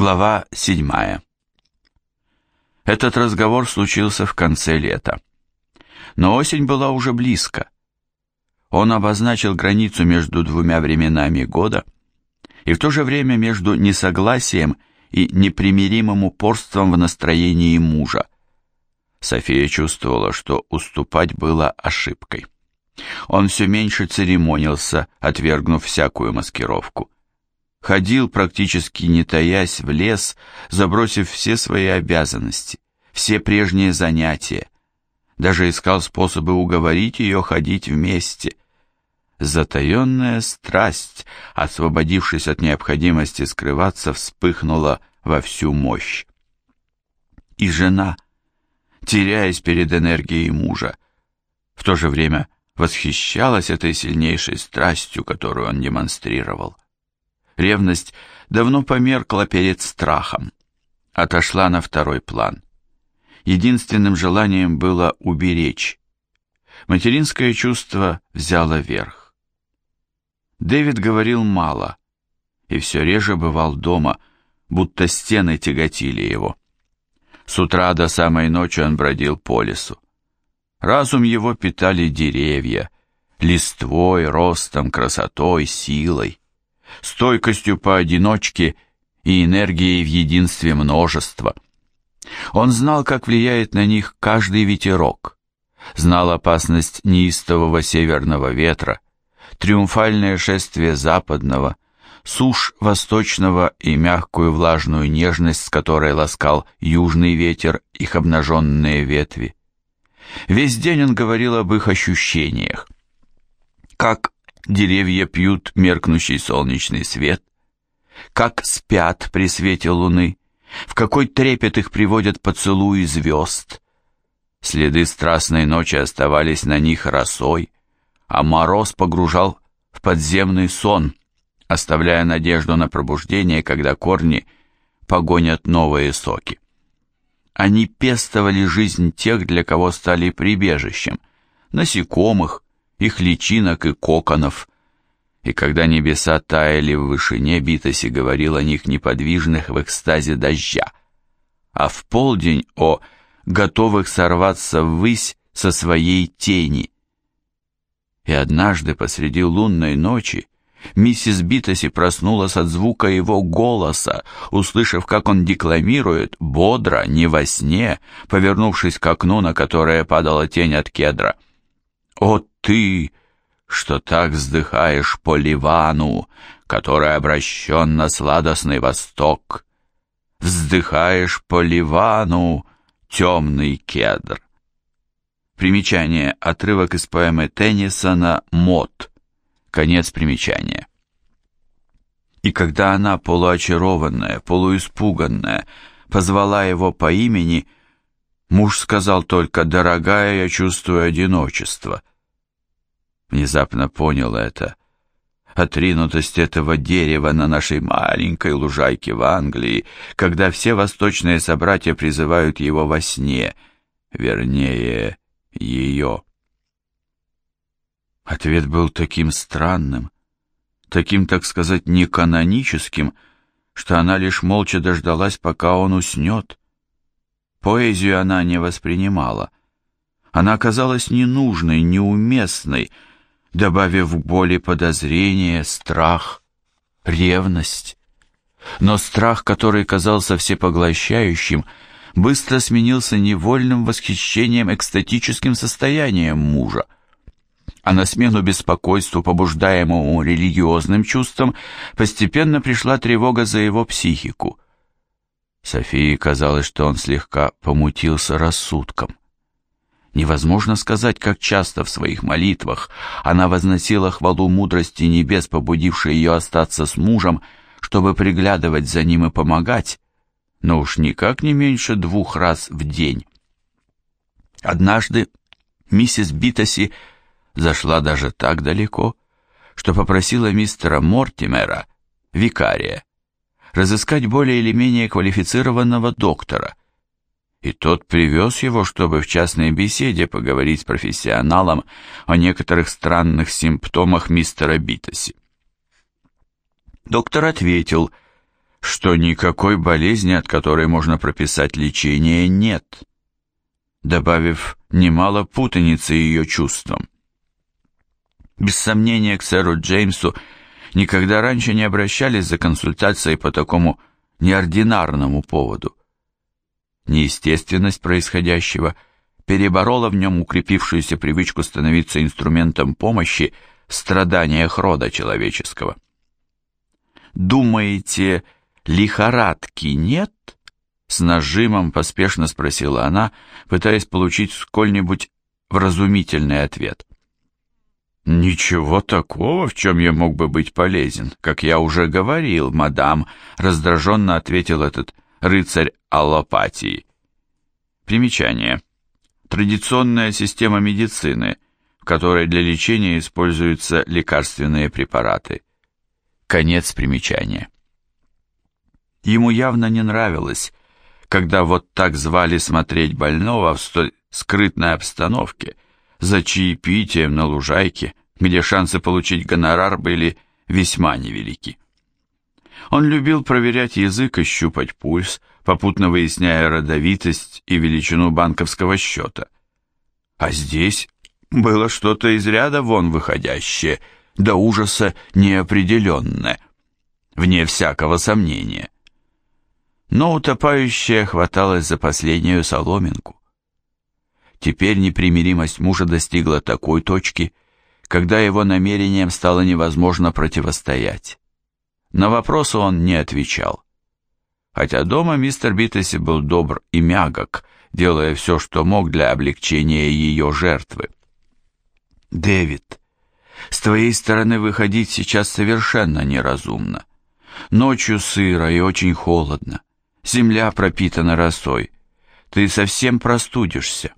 Глава 7. Этот разговор случился в конце лета. Но осень была уже близко. Он обозначил границу между двумя временами года и в то же время между несогласием и непримиримым упорством в настроении мужа. София чувствовала, что уступать было ошибкой. Он все меньше церемонился, отвергнув всякую маскировку ходил практически не таясь в лес, забросив все свои обязанности, все прежние занятия. Даже искал способы уговорить ее ходить вместе. Затаенная страсть, освободившись от необходимости скрываться, вспыхнула во всю мощь. И жена, теряясь перед энергией мужа, в то же время восхищалась этой сильнейшей страстью, которую он демонстрировал. Ревность давно померкла перед страхом, отошла на второй план. Единственным желанием было уберечь. Материнское чувство взяло верх. Дэвид говорил мало и все реже бывал дома, будто стены тяготили его. С утра до самой ночи он бродил по лесу. Разум его питали деревья, листвой, ростом, красотой, силой стойкостью поодиночке и энергией в единстве множества. Он знал, как влияет на них каждый ветерок, знал опасность неистового северного ветра, триумфальное шествие западного, сушь восточного и мягкую влажную нежность, с которой ласкал южный ветер их обнаженные ветви. Весь день он говорил об их ощущениях. Как деревья пьют меркнущий солнечный свет, как спят при свете луны, в какой трепет их приводят поцелуи звезд. Следы страстной ночи оставались на них росой, а мороз погружал в подземный сон, оставляя надежду на пробуждение, когда корни погонят новые соки. Они пестовали жизнь тех, для кого стали прибежищем, насекомых, их личинок и коконов. И когда небеса таяли в вышине, Битоси говорил о них неподвижных в экстазе дождя, а в полдень о готовых сорваться ввысь со своей тени. И однажды посреди лунной ночи миссис Битоси проснулась от звука его голоса, услышав, как он декламирует, бодро, не во сне, повернувшись к окну, на которое падала тень от кедра. «О ты, что так вздыхаешь по Ливану, который обращен на сладостный восток. Вздыхаешь по Ливану, темный кедр. Примечание. Отрывок из поэмы Теннисона «Мод». Конец примечания. И когда она, полуочарованная, полуиспуганная, позвала его по имени, муж сказал только «Дорогая, я чувствую одиночество» внезапно понял это. Отринутость этого дерева на нашей маленькой лужайке в Англии, когда все восточные собратья призывают его во сне, вернее, ее. Ответ был таким странным, таким, так сказать, неканоническим, что она лишь молча дождалась, пока он уснет. Поэзию она не воспринимала. Она оказалась ненужной, неуместной, добавив к боли подозрение, страх, ревность. Но страх, который казался всепоглощающим, быстро сменился невольным восхищением экстатическим состоянием мужа. А на смену беспокойству, побуждаемому религиозным чувством, постепенно пришла тревога за его психику. Софии казалось, что он слегка помутился рассудком. Невозможно сказать, как часто в своих молитвах она возносила хвалу мудрости небес, побудившей ее остаться с мужем, чтобы приглядывать за ним и помогать, но уж никак не меньше двух раз в день. Однажды миссис Битоси зашла даже так далеко, что попросила мистера Мортимера, викария, разыскать более или менее квалифицированного доктора – и тот привез его, чтобы в частной беседе поговорить с профессионалом о некоторых странных симптомах мистера Битоси. Доктор ответил, что никакой болезни, от которой можно прописать лечение, нет, добавив немало путаницы ее чувствам. Без сомнения, к сэру Джеймсу никогда раньше не обращались за консультацией по такому неординарному поводу. Неестественность происходящего переборола в нем укрепившуюся привычку становиться инструментом помощи в страданиях рода человеческого. «Думаете, лихорадки нет?» С нажимом поспешно спросила она, пытаясь получить сколь-нибудь вразумительный ответ. «Ничего такого, в чем я мог бы быть полезен, как я уже говорил, мадам», раздраженно ответил этот рыцарь аллопатии. Примечание. Традиционная система медицины, в которой для лечения используются лекарственные препараты. Конец примечания. Ему явно не нравилось, когда вот так звали смотреть больного в столь скрытной обстановке, за чаепитием на лужайке, где шансы получить гонорар были весьма невелики. Он любил проверять язык и щупать пульс, попутно выясняя родовитость и величину банковского счета. А здесь было что-то из ряда вон выходящее, до ужаса неопределенное, вне всякого сомнения. Но утопающая хваталась за последнюю соломинку. Теперь непримиримость мужа достигла такой точки, когда его намерениям стало невозможно противостоять. На вопросы он не отвечал. Хотя дома мистер Биттеси был добр и мягок, делая все, что мог для облегчения ее жертвы. «Дэвид, с твоей стороны выходить сейчас совершенно неразумно. Ночью сыро и очень холодно. Земля пропитана росой. Ты совсем простудишься».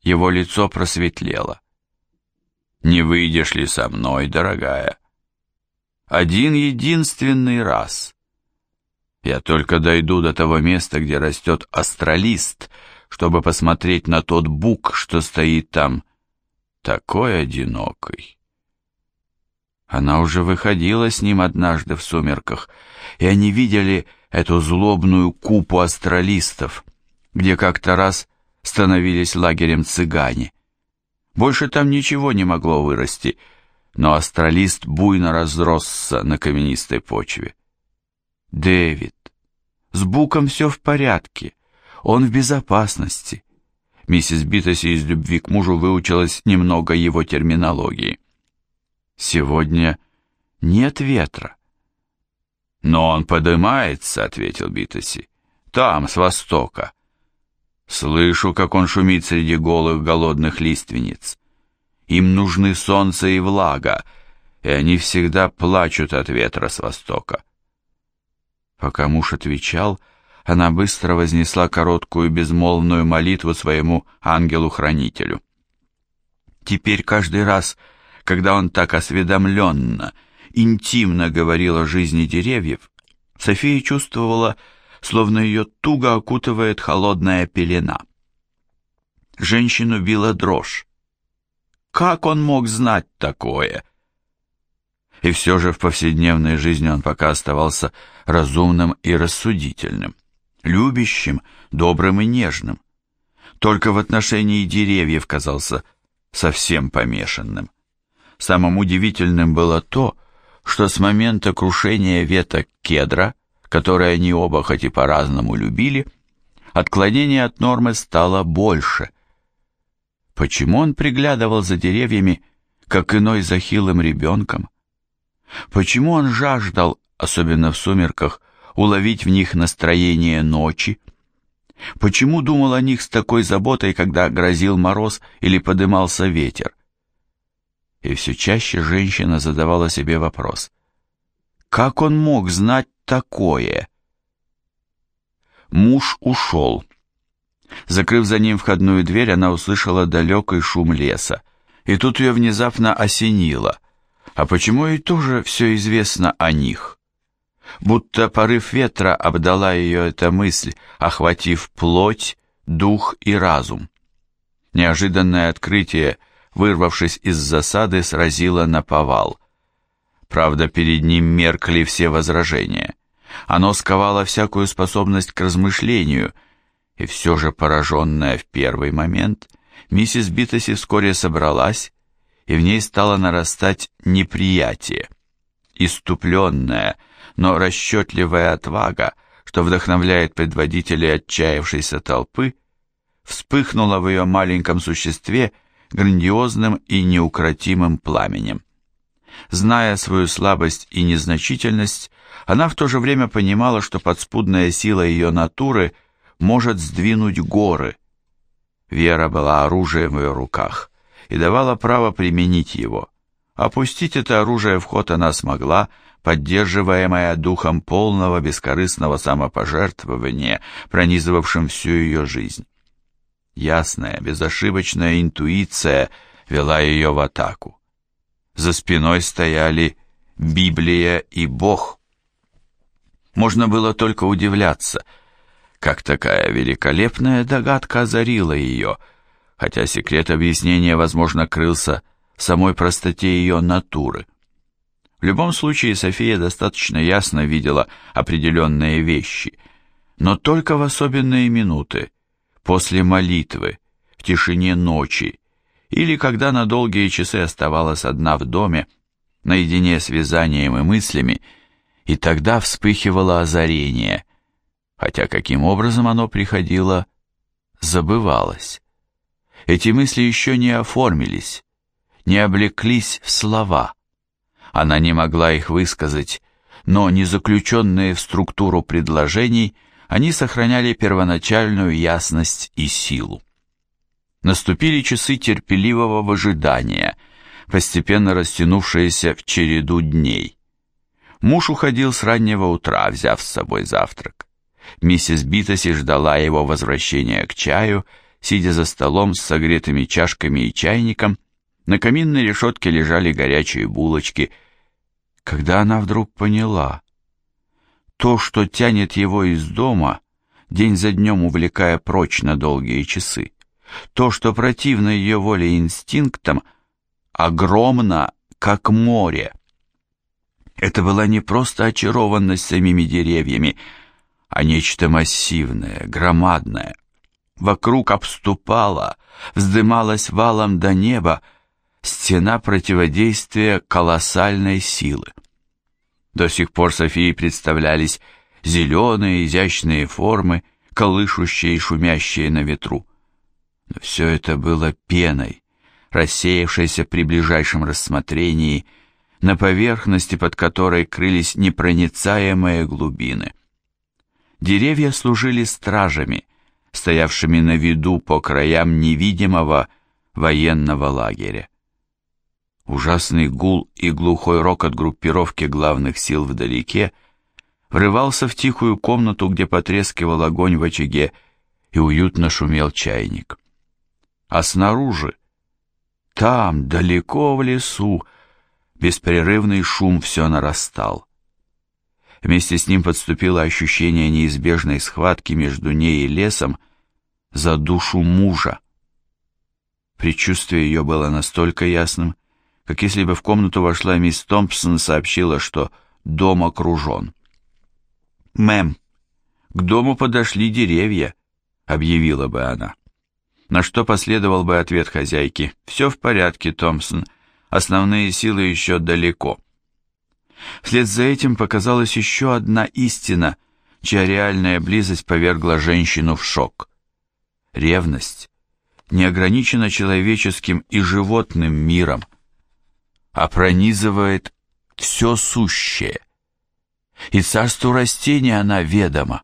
Его лицо просветлело. «Не выйдешь ли со мной, дорогая?» «Один единственный раз. Я только дойду до того места, где растет астралист, чтобы посмотреть на тот бук, что стоит там, такой одинокий». Она уже выходила с ним однажды в сумерках, и они видели эту злобную купу астралистов, где как-то раз становились лагерем цыгане. Больше там ничего не могло вырасти, но астралист буйно разросся на каменистой почве. «Дэвид, с Буком все в порядке, он в безопасности». Миссис Биттоси из любви к мужу выучилась немного его терминологии. «Сегодня нет ветра». «Но он подымается», — ответил Биттоси. «Там, с востока. Слышу, как он шумит среди голых голодных лиственниц. Им нужны солнце и влага, и они всегда плачут от ветра с востока. Пока муж отвечал, она быстро вознесла короткую безмолвную молитву своему ангелу-хранителю. Теперь каждый раз, когда он так осведомленно, интимно говорил о жизни деревьев, София чувствовала, словно ее туго окутывает холодная пелена. Женщину била дрожь. Как он мог знать такое? И все же в повседневной жизни он пока оставался разумным и рассудительным, любящим, добрым и нежным. Только в отношении деревьев казался совсем помешанным. Самым удивительным было то, что с момента крушения веток кедра которое они оба хоть и по-разному любили, отклонение от нормы стало больше. Почему он приглядывал за деревьями, как иной за хилым ребенком? Почему он жаждал, особенно в сумерках, уловить в них настроение ночи? Почему думал о них с такой заботой, когда грозил мороз или подымался ветер? И все чаще женщина задавала себе вопрос. Как он мог знать такое? Муж ушел. Закрыв за ним входную дверь, она услышала далекий шум леса. И тут ее внезапно осенило. А почему ей тоже все известно о них? Будто порыв ветра обдала ее эта мысль, охватив плоть, дух и разум. Неожиданное открытие, вырвавшись из засады, сразило на повал. Правда, перед ним меркли все возражения. Оно сковало всякую способность к размышлению, и все же пораженная в первый момент, миссис Битоси вскоре собралась, и в ней стало нарастать неприятие. Иступленная, но расчетливая отвага, что вдохновляет предводителей отчаявшейся толпы, вспыхнула в ее маленьком существе грандиозным и неукротимым пламенем. Зная свою слабость и незначительность, она в то же время понимала, что подспудная сила ее натуры может сдвинуть горы. Вера была оружием в ее руках и давала право применить его. Опустить это оружие в ход она смогла, поддерживаемая духом полного бескорыстного самопожертвования, пронизывавшим всю ее жизнь. Ясная, безошибочная интуиция вела ее в атаку. За спиной стояли Библия и Бог. Можно было только удивляться, как такая великолепная догадка озарила ее, хотя секрет объяснения, возможно, крылся в самой простоте ее натуры. В любом случае, София достаточно ясно видела определенные вещи, но только в особенные минуты, после молитвы, в тишине ночи, или когда на долгие часы оставалась одна в доме, наедине с вязанием и мыслями, и тогда вспыхивало озарение, хотя каким образом оно приходило, забывалось. Эти мысли еще не оформились, не облеклись в слова. Она не могла их высказать, но не заключенные в структуру предложений, они сохраняли первоначальную ясность и силу. Наступили часы терпеливого выжидания, постепенно растянувшиеся в череду дней. Муж уходил с раннего утра, взяв с собой завтрак. Миссис Битоси ждала его возвращения к чаю, сидя за столом с согретыми чашками и чайником. На каминной решетке лежали горячие булочки. Когда она вдруг поняла, то, что тянет его из дома, день за днем увлекая прочь на долгие часы, то, что противно ее воле и инстинктам, огромно, как море. Это была не просто очарованность самими деревьями, а нечто массивное, громадное. Вокруг обступала, вздымалась валом до неба стена противодействия колоссальной силы. До сих пор Софии представлялись зеленые изящные формы, колышущие и шумящие на ветру. Но все это было пеной, рассеявшейся при ближайшем рассмотрении, на поверхности, под которой крылись непроницаемые глубины. Деревья служили стражами, стоявшими на виду по краям невидимого военного лагеря. Ужасный гул и глухой рокот группировки главных сил вдалеке врывался в тихую комнату, где потрескивал огонь в очаге и уютно шумел чайник а снаружи, там, далеко в лесу, беспрерывный шум все нарастал. Вместе с ним подступило ощущение неизбежной схватки между ней и лесом за душу мужа. Предчувствие ее было настолько ясным, как если бы в комнату вошла мисс Томпсон и сообщила, что дом окружен. «Мэм, к дому подошли деревья», — объявила бы она на что последовал бы ответ хозяйки. «Все в порядке, Томпсон. Основные силы еще далеко». Вслед за этим показалась еще одна истина, чья реальная близость повергла женщину в шок. Ревность не ограничена человеческим и животным миром, а пронизывает все сущее. И царству растений она ведома.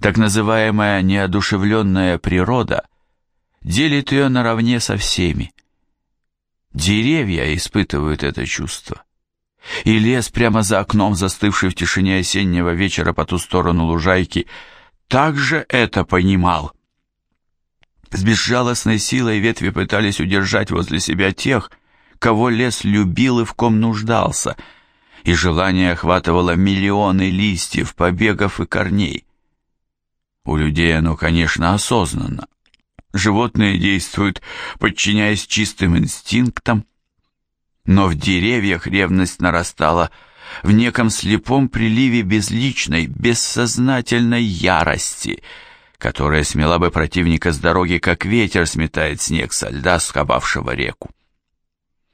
Так называемая неодушевленная природа делит ее наравне со всеми. Деревья испытывают это чувство. И лес прямо за окном, застывший в тишине осеннего вечера по ту сторону лужайки, также это понимал. С безжалостной силой ветви пытались удержать возле себя тех, кого лес любил и в ком нуждался, и желание охватывало миллионы листьев, побегов и корней. У людей оно, конечно, осознанно, Животные действуют, подчиняясь чистым инстинктам, но в деревьях ревность нарастала в неком слепом приливе безличной, бессознательной ярости, которая смела бы противника с дороги, как ветер сметает снег со льда, сховавшего реку.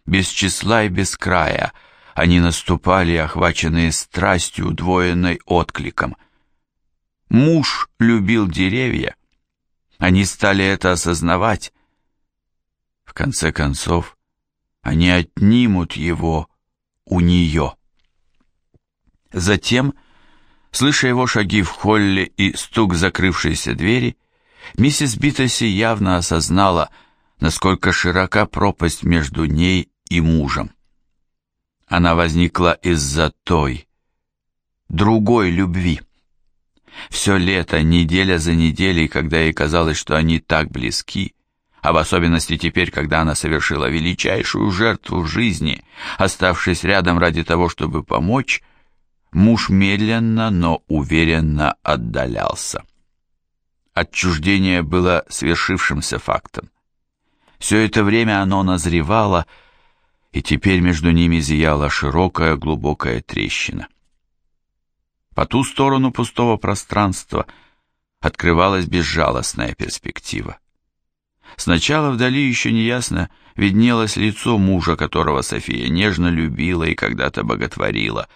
Без числа и без края они наступали, охваченные страстью, удвоенной откликом. Муж любил деревья. Они стали это осознавать. В конце концов, они отнимут его у нее. Затем, слыша его шаги в холле и стук закрывшейся двери, миссис Битоси явно осознала, насколько широка пропасть между ней и мужем. Она возникла из-за той, другой любви. Все лето, неделя за неделей, когда ей казалось, что они так близки, а в особенности теперь, когда она совершила величайшую жертву жизни, оставшись рядом ради того, чтобы помочь, муж медленно, но уверенно отдалялся. Отчуждение было свершившимся фактом. Все это время оно назревало, и теперь между ними зияла широкая глубокая трещина. По ту сторону пустого пространства открывалась безжалостная перспектива. Сначала вдали еще неясно виднелось лицо мужа, которого София нежно любила и когда-то боготворила,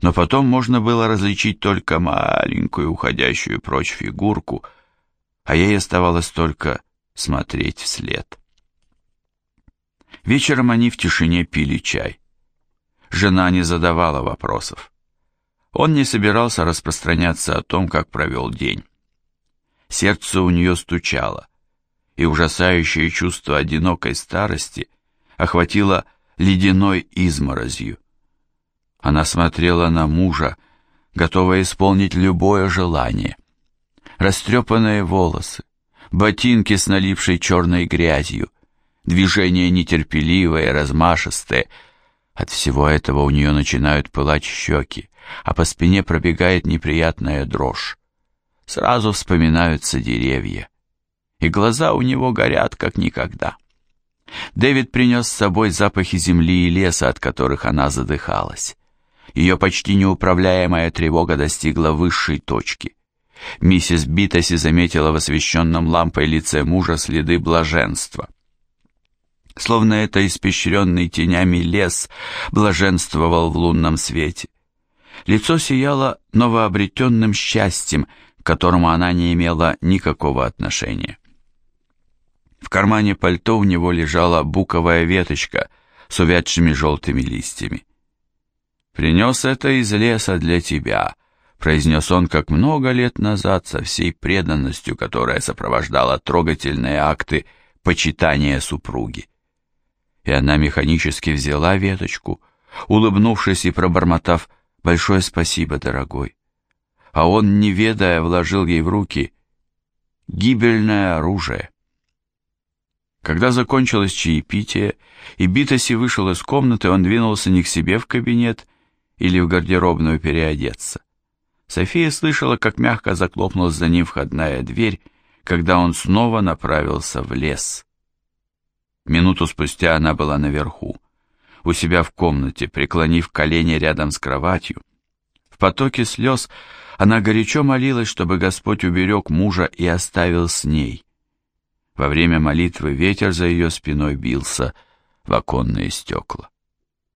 но потом можно было различить только маленькую уходящую прочь фигурку, а ей оставалось только смотреть вслед. Вечером они в тишине пили чай. Жена не задавала вопросов. Он не собирался распространяться о том, как провел день. Сердце у нее стучало, и ужасающее чувство одинокой старости охватило ледяной изморозью. Она смотрела на мужа, готовая исполнить любое желание. Растрепанные волосы, ботинки с налипшей черной грязью, движения нетерпеливые, размашистые. От всего этого у нее начинают пылать щеки, а по спине пробегает неприятная дрожь. Сразу вспоминаются деревья, и глаза у него горят, как никогда. Дэвид принес с собой запахи земли и леса, от которых она задыхалась. Ее почти неуправляемая тревога достигла высшей точки. Миссис Битоси заметила в освещенном лампой лице мужа следы блаженства словно это испещренный тенями лес блаженствовал в лунном свете. Лицо сияло новообретенным счастьем, к которому она не имела никакого отношения. В кармане пальто у него лежала буковая веточка с увядшими желтыми листьями. «Принес это из леса для тебя», — произнес он, как много лет назад, со всей преданностью, которая сопровождала трогательные акты почитания супруги и она механически взяла веточку, улыбнувшись и пробормотав «Большое спасибо, дорогой». А он, не ведая, вложил ей в руки гибельное оружие. Когда закончилось чаепитие, и Битоси вышел из комнаты, он двинулся не к себе в кабинет или в гардеробную переодеться. София слышала, как мягко заклопнулась за ним входная дверь, когда он снова направился в лес. Минуту спустя она была наверху, у себя в комнате, преклонив колени рядом с кроватью. В потоке слез она горячо молилась, чтобы Господь уберег мужа и оставил с ней. Во время молитвы ветер за ее спиной бился в оконные стекла.